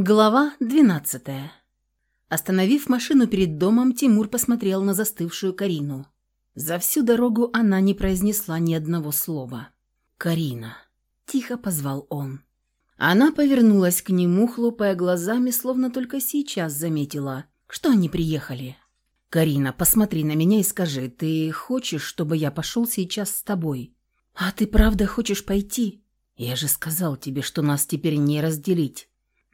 Глава 12 Остановив машину перед домом, Тимур посмотрел на застывшую Карину. За всю дорогу она не произнесла ни одного слова. «Карина», – тихо позвал он. Она повернулась к нему, хлопая глазами, словно только сейчас заметила, что они приехали. «Карина, посмотри на меня и скажи, ты хочешь, чтобы я пошел сейчас с тобой?» «А ты правда хочешь пойти?» «Я же сказал тебе, что нас теперь не разделить».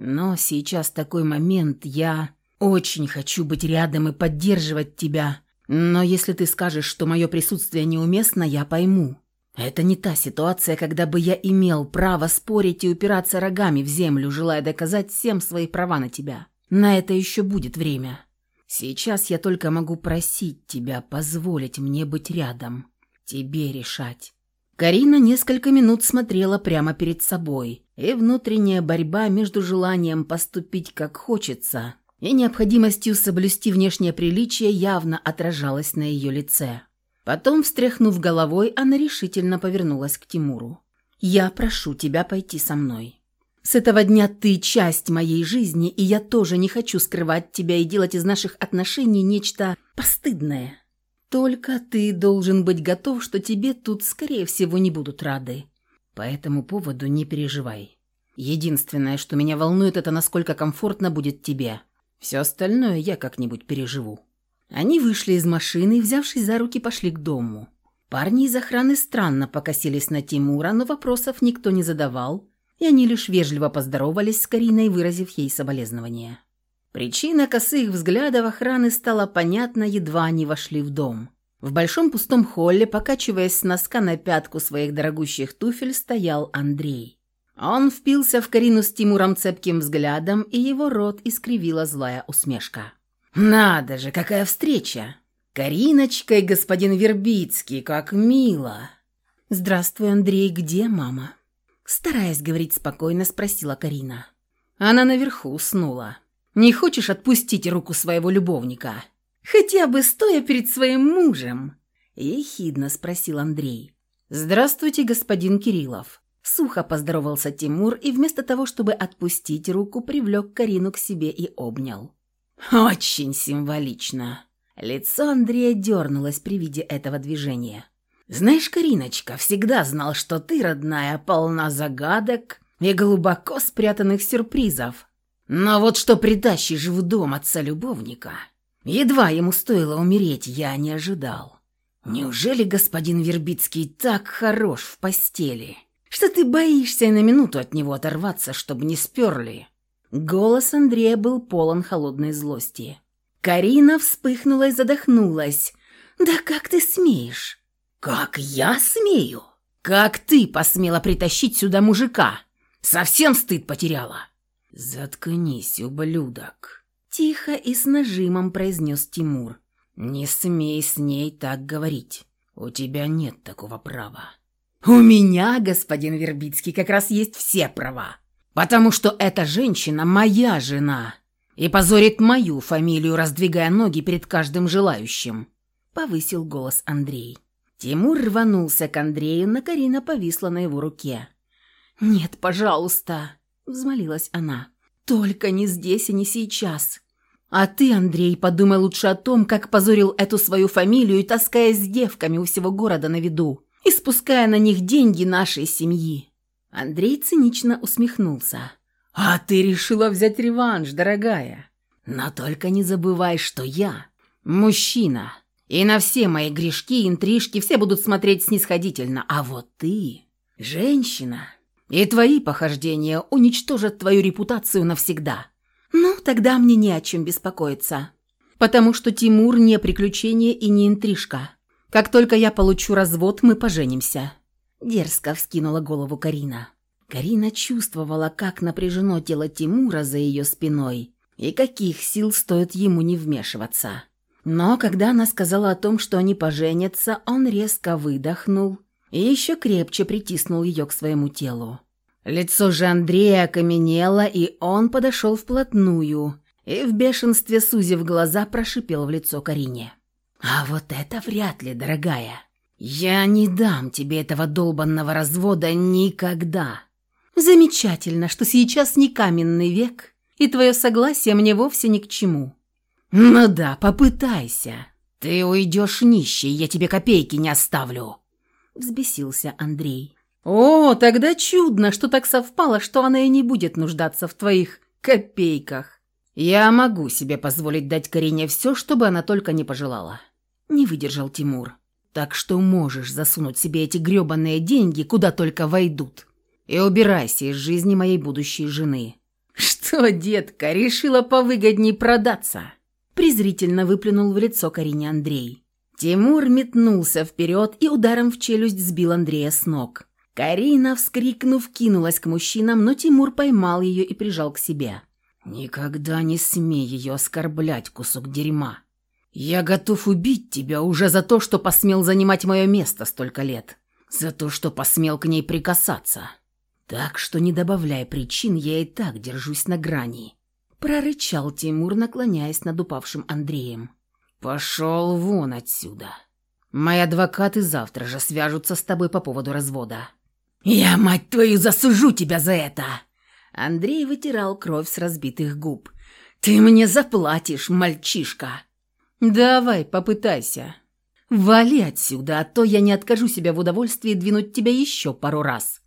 Но сейчас такой момент, я очень хочу быть рядом и поддерживать тебя. Но если ты скажешь, что мое присутствие неуместно, я пойму. Это не та ситуация, когда бы я имел право спорить и упираться рогами в землю, желая доказать всем свои права на тебя. На это еще будет время. Сейчас я только могу просить тебя позволить мне быть рядом. Тебе решать. Карина несколько минут смотрела прямо перед собой, и внутренняя борьба между желанием поступить как хочется и необходимостью соблюсти внешнее приличие явно отражалась на ее лице. Потом, встряхнув головой, она решительно повернулась к Тимуру. «Я прошу тебя пойти со мной. С этого дня ты часть моей жизни, и я тоже не хочу скрывать тебя и делать из наших отношений нечто постыдное». Только ты должен быть готов, что тебе тут, скорее всего, не будут рады. По этому поводу не переживай. Единственное, что меня волнует, это насколько комфортно будет тебе. Все остальное я как-нибудь переживу». Они вышли из машины и, взявшись за руки, пошли к дому. Парни из охраны странно покосились на Тимура, но вопросов никто не задавал, и они лишь вежливо поздоровались с Кариной, выразив ей соболезнования. Причина косых взглядов охраны стала понятна, едва они вошли в дом. В большом пустом холле, покачиваясь с носка на пятку своих дорогущих туфель, стоял Андрей. Он впился в Карину с Тимуром цепким взглядом, и его рот искривила злая усмешка. «Надо же, какая встреча! Кариночка и господин Вербицкий, как мило!» «Здравствуй, Андрей, где мама?» Стараясь говорить спокойно, спросила Карина. Она наверху уснула. Не хочешь отпустить руку своего любовника? Хотя бы стоя перед своим мужем?» Ехидно спросил Андрей. «Здравствуйте, господин Кириллов». Сухо поздоровался Тимур и вместо того, чтобы отпустить руку, привлек Карину к себе и обнял. «Очень символично». Лицо Андрея дернулось при виде этого движения. «Знаешь, Кариночка, всегда знал, что ты, родная, полна загадок и глубоко спрятанных сюрпризов. Но вот что притащишь в дом отца-любовника, едва ему стоило умереть, я не ожидал. Неужели господин Вербицкий так хорош в постели, что ты боишься и на минуту от него оторваться, чтобы не сперли?» Голос Андрея был полон холодной злости. Карина вспыхнула и задохнулась. «Да как ты смеешь?» «Как я смею? Как ты посмела притащить сюда мужика? Совсем стыд потеряла?» «Заткнись, ублюдок!» Тихо и с нажимом произнес Тимур. «Не смей с ней так говорить. У тебя нет такого права». «У меня, господин Вербицкий, как раз есть все права. Потому что эта женщина моя жена и позорит мою фамилию, раздвигая ноги перед каждым желающим», — повысил голос Андрей. Тимур рванулся к Андрею, но Карина повисла на его руке. «Нет, пожалуйста!» Взмолилась она. «Только не здесь и не сейчас. А ты, Андрей, подумай лучше о том, как позорил эту свою фамилию, таскаясь с девками у всего города на виду, и спуская на них деньги нашей семьи». Андрей цинично усмехнулся. «А ты решила взять реванш, дорогая. Но только не забывай, что я мужчина, и на все мои грешки и интрижки все будут смотреть снисходительно, а вот ты женщина». И твои похождения уничтожат твою репутацию навсегда. Ну, тогда мне не о чем беспокоиться. Потому что Тимур не приключение и не интрижка. Как только я получу развод, мы поженимся». Дерзко вскинула голову Карина. Карина чувствовала, как напряжено тело Тимура за ее спиной и каких сил стоит ему не вмешиваться. Но когда она сказала о том, что они поженятся, он резко выдохнул и еще крепче притиснул ее к своему телу. Лицо же Андрея окаменело, и он подошел вплотную и в бешенстве, сузив глаза, прошипел в лицо Карине. «А вот это вряд ли, дорогая. Я не дам тебе этого долбанного развода никогда». «Замечательно, что сейчас не каменный век, и твое согласие мне вовсе ни к чему». «Ну да, попытайся. Ты уйдешь нищий, я тебе копейки не оставлю», — взбесился Андрей. «О, тогда чудно, что так совпало, что она и не будет нуждаться в твоих копейках. Я могу себе позволить дать Карине все, чтобы она только не пожелала». Не выдержал Тимур. «Так что можешь засунуть себе эти грёбаные деньги, куда только войдут. И убирайся из жизни моей будущей жены». «Что, детка, решила повыгодней продаться?» презрительно выплюнул в лицо Карине Андрей. Тимур метнулся вперед и ударом в челюсть сбил Андрея с ног. Карина, вскрикнув, кинулась к мужчинам, но Тимур поймал ее и прижал к себе. «Никогда не смей ее оскорблять, кусок дерьма. Я готов убить тебя уже за то, что посмел занимать мое место столько лет. За то, что посмел к ней прикасаться. Так что не добавляй причин, я и так держусь на грани прорычал Тимур, наклоняясь над упавшим Андреем. «Пошел вон отсюда. Мои адвокаты завтра же свяжутся с тобой по поводу развода». «Я, мать твою, засужу тебя за это!» Андрей вытирал кровь с разбитых губ. «Ты мне заплатишь, мальчишка!» «Давай, попытайся. Вали отсюда, а то я не откажу себя в удовольствии двинуть тебя еще пару раз.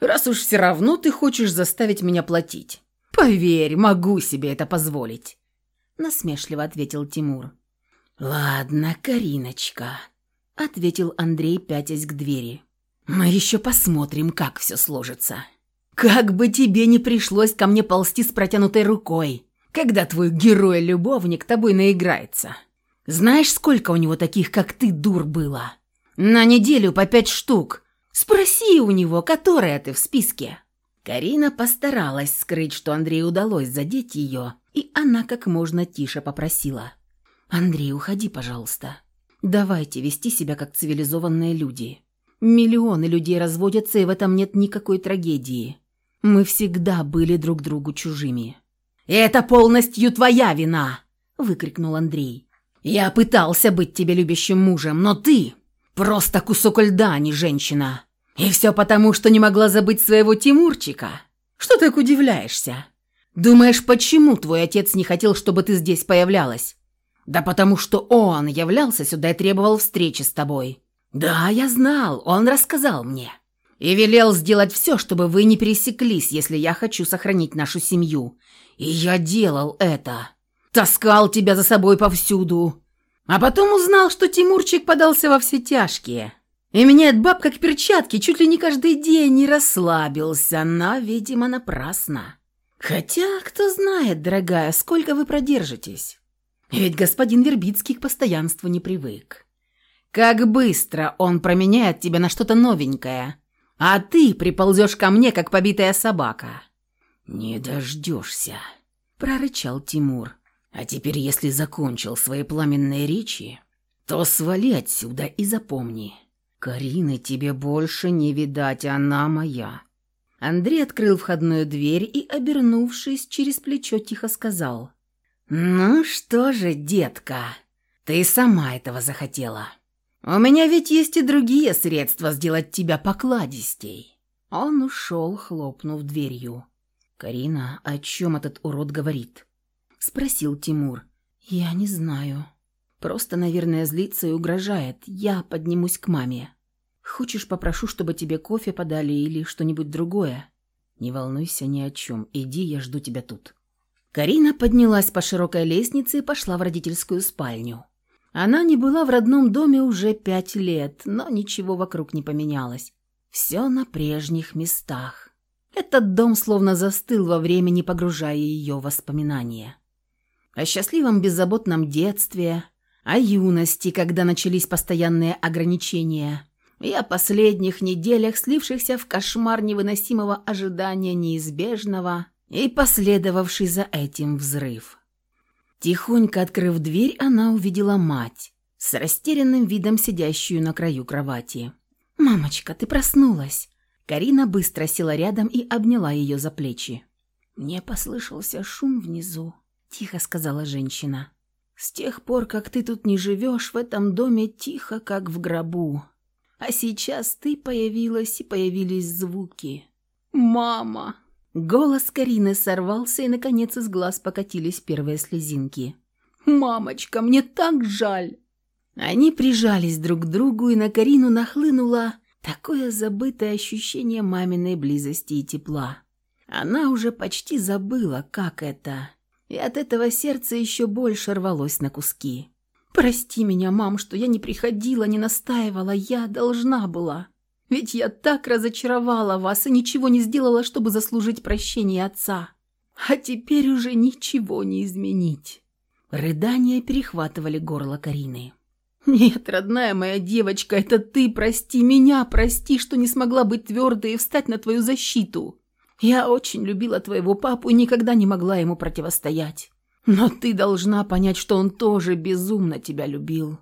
Раз уж все равно ты хочешь заставить меня платить. «Поверь, могу себе это позволить», — насмешливо ответил Тимур. «Ладно, Кариночка», — ответил Андрей, пятясь к двери. «Мы еще посмотрим, как все сложится. Как бы тебе не пришлось ко мне ползти с протянутой рукой, когда твой герой-любовник тобой наиграется. Знаешь, сколько у него таких, как ты, дур было? На неделю по пять штук. Спроси у него, которая ты в списке». Карина постаралась скрыть, что Андрею удалось задеть ее, и она как можно тише попросила. «Андрей, уходи, пожалуйста. Давайте вести себя как цивилизованные люди. Миллионы людей разводятся, и в этом нет никакой трагедии. Мы всегда были друг другу чужими». «Это полностью твоя вина!» – выкрикнул Андрей. «Я пытался быть тебе любящим мужем, но ты просто кусок льда, а не женщина. И все потому, что не могла забыть своего Тимурчика. Что так удивляешься? Думаешь, почему твой отец не хотел, чтобы ты здесь появлялась? Да потому что он являлся сюда и требовал встречи с тобой. Да, я знал, он рассказал мне. И велел сделать все, чтобы вы не пересеклись, если я хочу сохранить нашу семью. И я делал это. Таскал тебя за собой повсюду. А потом узнал, что Тимурчик подался во все тяжкие. И меняет баб как перчатки чуть ли не каждый день не расслабился, но, видимо, напрасно. Хотя, кто знает, дорогая, сколько вы продержитесь. Ведь господин Вербицкий к постоянству не привык. Как быстро он променяет тебя на что-то новенькое, а ты приползешь ко мне, как побитая собака. «Не дождешься», — прорычал Тимур. «А теперь, если закончил свои пламенные речи, то свали отсюда и запомни». «Карины тебе больше не видать, она моя». Андрей открыл входную дверь и, обернувшись, через плечо тихо сказал. «Ну что же, детка, ты сама этого захотела. У меня ведь есть и другие средства сделать тебя покладистей». Он ушел, хлопнув дверью. «Карина, о чем этот урод говорит?» — спросил Тимур. «Я не знаю». Просто, наверное, злится и угрожает. Я поднимусь к маме. Хочешь, попрошу, чтобы тебе кофе подали или что-нибудь другое? Не волнуйся ни о чем. Иди, я жду тебя тут». Карина поднялась по широкой лестнице и пошла в родительскую спальню. Она не была в родном доме уже пять лет, но ничего вокруг не поменялось. Все на прежних местах. Этот дом словно застыл во времени, погружая ее в воспоминания. О счастливом беззаботном детстве, о юности, когда начались постоянные ограничения, и о последних неделях, слившихся в кошмар невыносимого ожидания неизбежного и последовавший за этим взрыв. Тихонько открыв дверь, она увидела мать, с растерянным видом сидящую на краю кровати. «Мамочка, ты проснулась!» Карина быстро села рядом и обняла ее за плечи. «Мне послышался шум внизу», — тихо сказала женщина. «С тех пор, как ты тут не живешь, в этом доме тихо, как в гробу. А сейчас ты появилась и появились звуки. «Мама!» Голос Карины сорвался, и, наконец, из глаз покатились первые слезинки. «Мамочка, мне так жаль!» Они прижались друг к другу, и на Карину нахлынуло такое забытое ощущение маминой близости и тепла. Она уже почти забыла, как это, и от этого сердце еще больше рвалось на куски. «Прости меня, мам, что я не приходила, не настаивала, я должна была. Ведь я так разочаровала вас и ничего не сделала, чтобы заслужить прощение отца. А теперь уже ничего не изменить». Рыдания перехватывали горло Карины. «Нет, родная моя девочка, это ты прости меня, прости, что не смогла быть твердой и встать на твою защиту. Я очень любила твоего папу и никогда не могла ему противостоять. Но ты должна понять, что он тоже безумно тебя любил.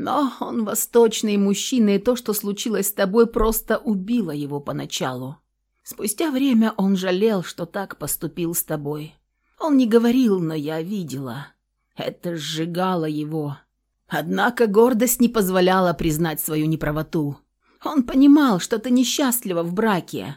Но он восточный мужчина, и то, что случилось с тобой, просто убило его поначалу. Спустя время он жалел, что так поступил с тобой. Он не говорил, но я видела. Это сжигало его. Однако гордость не позволяла признать свою неправоту. Он понимал, что ты несчастлива в браке.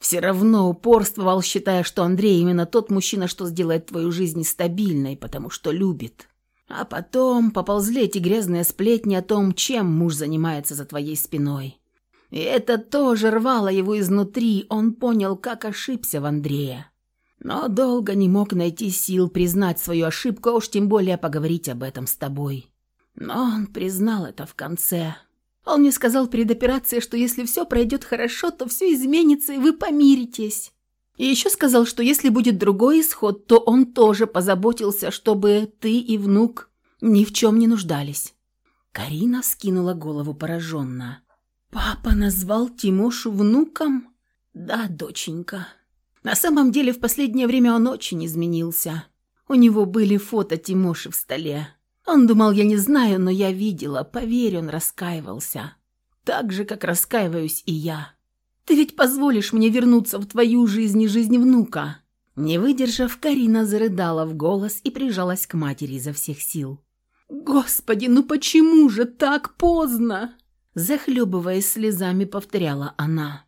Все равно упорствовал, считая, что Андрей именно тот мужчина, что сделает твою жизнь стабильной, потому что любит. А потом поползли эти грязные сплетни о том, чем муж занимается за твоей спиной. И это тоже рвало его изнутри, он понял, как ошибся в Андрея. Но долго не мог найти сил признать свою ошибку, а уж тем более поговорить об этом с тобой. Но он признал это в конце. Он мне сказал перед операцией, что если все пройдет хорошо, то все изменится, и вы помиритесь. И еще сказал, что если будет другой исход, то он тоже позаботился, чтобы ты и внук ни в чем не нуждались. Карина скинула голову пораженно. «Папа назвал Тимошу внуком?» «Да, доченька. На самом деле в последнее время он очень изменился. У него были фото Тимоши в столе. Он думал, я не знаю, но я видела. Поверь, он раскаивался. Так же, как раскаиваюсь и я. Ты ведь позволишь мне вернуться в твою жизнь и жизнь внука?» Не выдержав, Карина зарыдала в голос и прижалась к матери изо всех сил. «Господи, ну почему же так поздно?» Захлебываясь слезами, повторяла она.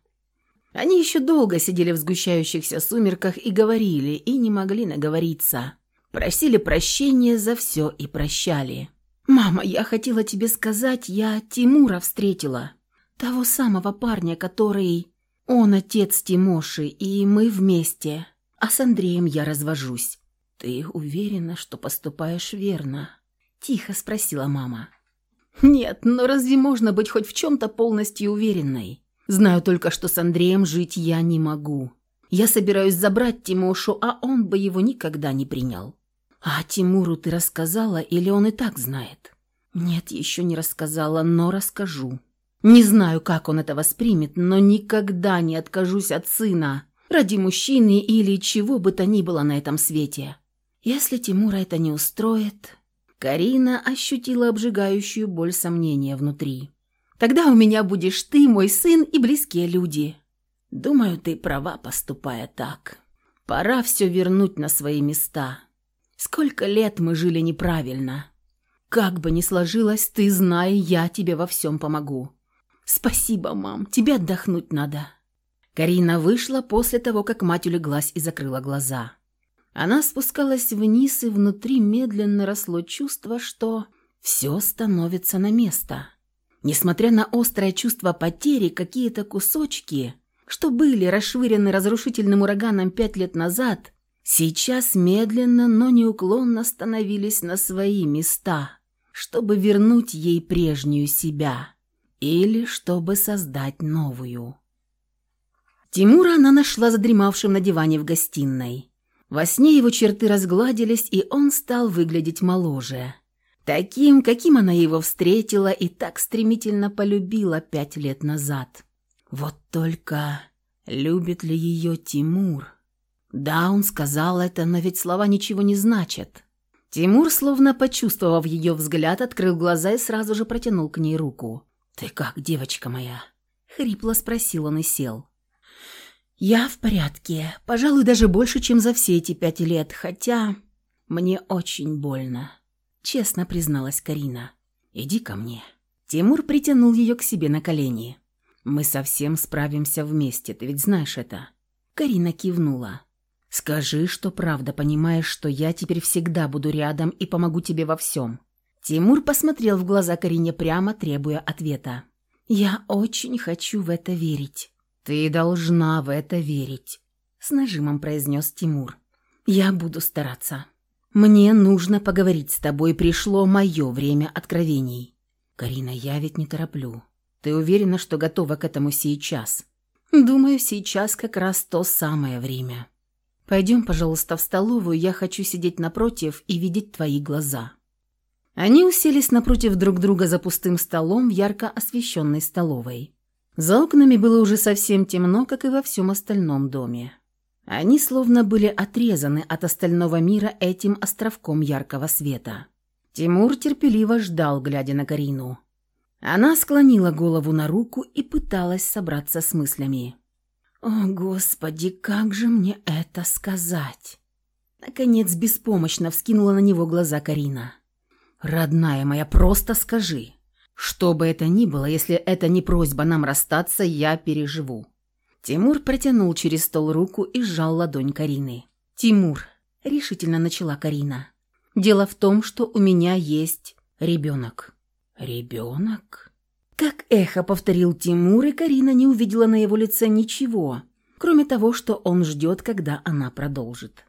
Они еще долго сидели в сгущающихся сумерках и говорили, и не могли наговориться. Просили прощения за все и прощали. «Мама, я хотела тебе сказать, я Тимура встретила. Того самого парня, который... Он отец Тимоши, и мы вместе. А с Андреем я развожусь. Ты уверена, что поступаешь верно?» Тихо спросила мама. «Нет, но разве можно быть хоть в чем-то полностью уверенной? Знаю только, что с Андреем жить я не могу. Я собираюсь забрать Тимошу, а он бы его никогда не принял. А Тимуру ты рассказала или он и так знает? Нет, еще не рассказала, но расскажу. Не знаю, как он это воспримет, но никогда не откажусь от сына ради мужчины или чего бы то ни было на этом свете. Если Тимура это не устроит... Карина ощутила обжигающую боль сомнения внутри. «Тогда у меня будешь ты, мой сын и близкие люди. Думаю, ты права, поступая так. Пора все вернуть на свои места. Сколько лет мы жили неправильно. Как бы ни сложилось, ты знай, я тебе во всем помогу. Спасибо, мам, тебе отдохнуть надо». Карина вышла после того, как мать улеглась и закрыла глаза. Она спускалась вниз, и внутри медленно росло чувство, что все становится на место. Несмотря на острое чувство потери, какие-то кусочки, что были расшвырены разрушительным ураганом пять лет назад, сейчас медленно, но неуклонно становились на свои места, чтобы вернуть ей прежнюю себя или чтобы создать новую. Тимура она нашла задремавшим на диване в гостиной. Во сне его черты разгладились, и он стал выглядеть моложе. Таким, каким она его встретила и так стремительно полюбила пять лет назад. Вот только любит ли ее Тимур? Да, он сказал это, но ведь слова ничего не значат. Тимур, словно почувствовав ее взгляд, открыл глаза и сразу же протянул к ней руку. «Ты как, девочка моя?» — хрипло спросил он и сел. «Я в порядке. Пожалуй, даже больше, чем за все эти пять лет, хотя мне очень больно», — честно призналась Карина. «Иди ко мне». Тимур притянул ее к себе на колени. «Мы совсем справимся вместе, ты ведь знаешь это?» Карина кивнула. «Скажи, что правда, понимаешь, что я теперь всегда буду рядом и помогу тебе во всем». Тимур посмотрел в глаза Карине прямо, требуя ответа. «Я очень хочу в это верить». «Ты должна в это верить», — с нажимом произнес Тимур. «Я буду стараться. Мне нужно поговорить с тобой, пришло мое время откровений». «Карина, я ведь не тороплю. Ты уверена, что готова к этому сейчас?» «Думаю, сейчас как раз то самое время. Пойдем, пожалуйста, в столовую, я хочу сидеть напротив и видеть твои глаза». Они уселись напротив друг друга за пустым столом в ярко освещенной столовой. За окнами было уже совсем темно, как и во всем остальном доме. Они словно были отрезаны от остального мира этим островком яркого света. Тимур терпеливо ждал, глядя на Карину. Она склонила голову на руку и пыталась собраться с мыслями. «О, Господи, как же мне это сказать?» Наконец беспомощно вскинула на него глаза Карина. «Родная моя, просто скажи. Что бы это ни было, если это не просьба нам расстаться, я переживу». Тимур протянул через стол руку и сжал ладонь Карины. «Тимур», — решительно начала Карина, — «дело в том, что у меня есть ребенок». «Ребенок?» Как эхо повторил Тимур, и Карина не увидела на его лице ничего, кроме того, что он ждет, когда она продолжит.